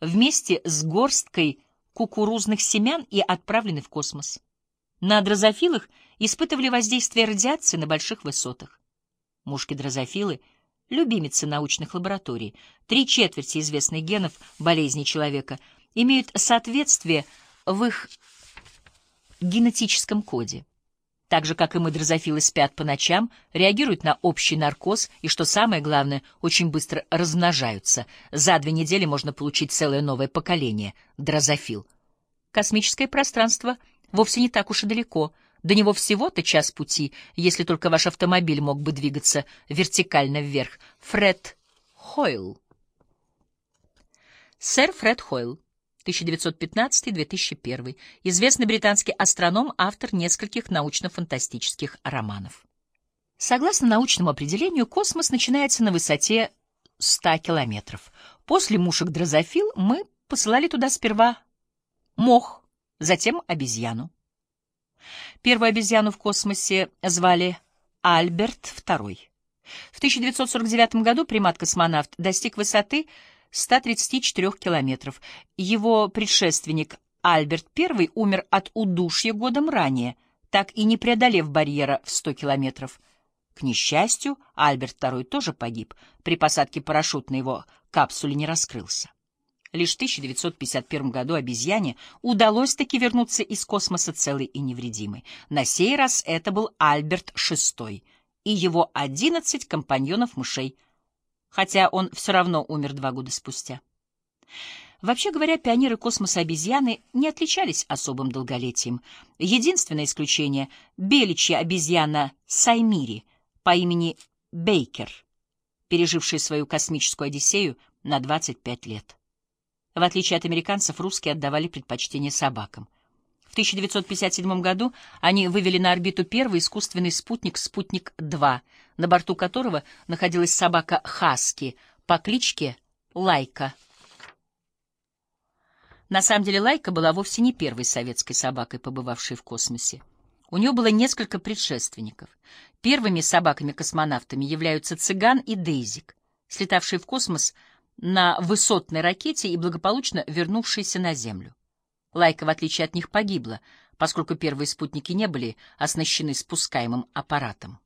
вместе с горсткой кукурузных семян и отправлены в космос. На дрозофилах испытывали воздействие радиации на больших высотах. Мушки-дрозофилы — любимицы научных лабораторий. Три четверти известных генов болезни человека имеют соответствие в их генетическом коде. Так же, как и мы, дрозофилы спят по ночам, реагируют на общий наркоз и, что самое главное, очень быстро размножаются. За две недели можно получить целое новое поколение — дрозофил. Космическое пространство вовсе не так уж и далеко. До него всего-то час пути, если только ваш автомобиль мог бы двигаться вертикально вверх. Фред Хойл. Сэр Фред Хойл. 1915-2001, известный британский астроном, автор нескольких научно-фантастических романов. Согласно научному определению, космос начинается на высоте 100 километров. После мушек дрозофил мы посылали туда сперва мох, затем обезьяну. Первую обезьяну в космосе звали Альберт II. В 1949 году примат-космонавт достиг высоты 134 километров. Его предшественник Альберт I умер от удушья годом ранее, так и не преодолев барьера в 100 километров. К несчастью, Альберт II тоже погиб. При посадке парашют на его капсуле не раскрылся. Лишь в 1951 году обезьяне удалось таки вернуться из космоса целой и невредимой. На сей раз это был Альберт VI и его 11 компаньонов-мышей — хотя он все равно умер два года спустя. Вообще говоря, пионеры космоса обезьяны не отличались особым долголетием. Единственное исключение — беличья обезьяна Саймири по имени Бейкер, пережившая свою космическую Одиссею на 25 лет. В отличие от американцев, русские отдавали предпочтение собакам. В 1957 году они вывели на орбиту первый искусственный спутник «Спутник-2», на борту которого находилась собака Хаски по кличке Лайка. На самом деле Лайка была вовсе не первой советской собакой, побывавшей в космосе. У нее было несколько предшественников. Первыми собаками-космонавтами являются Цыган и Дейзик, слетавшие в космос на высотной ракете и благополучно вернувшиеся на Землю. Лайка, в отличие от них, погибла, поскольку первые спутники не были оснащены спускаемым аппаратом.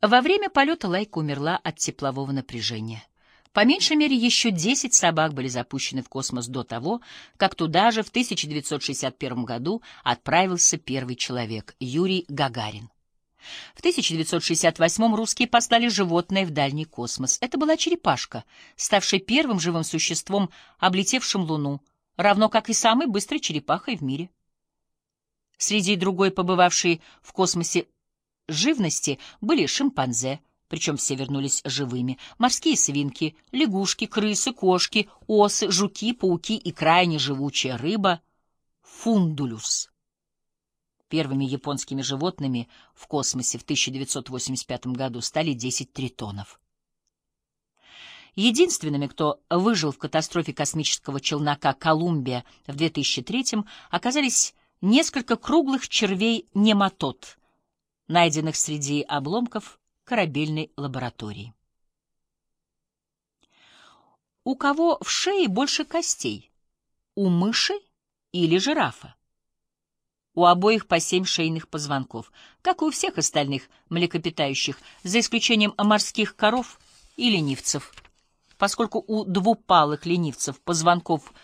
Во время полета Лайка умерла от теплового напряжения. По меньшей мере, еще 10 собак были запущены в космос до того, как туда же в 1961 году отправился первый человек — Юрий Гагарин. В 1968 русские послали животное в дальний космос. Это была черепашка, ставшая первым живым существом, облетевшим Луну, равно как и самой быстрой черепахой в мире. Среди другой побывавшей в космосе живности были шимпанзе, причем все вернулись живыми, морские свинки, лягушки, крысы, кошки, осы, жуки, пауки и крайне живучая рыба — фундулюс. Первыми японскими животными в космосе в 1985 году стали 10 тритонов. Единственными, кто выжил в катастрофе космического челнока «Колумбия» в 2003 оказались несколько круглых червей-нематод, найденных среди обломков корабельной лаборатории. У кого в шее больше костей? У мыши или жирафа? У обоих по семь шейных позвонков, как и у всех остальных млекопитающих, за исключением морских коров и ленивцев. Поскольку у двупалых ленивцев позвонков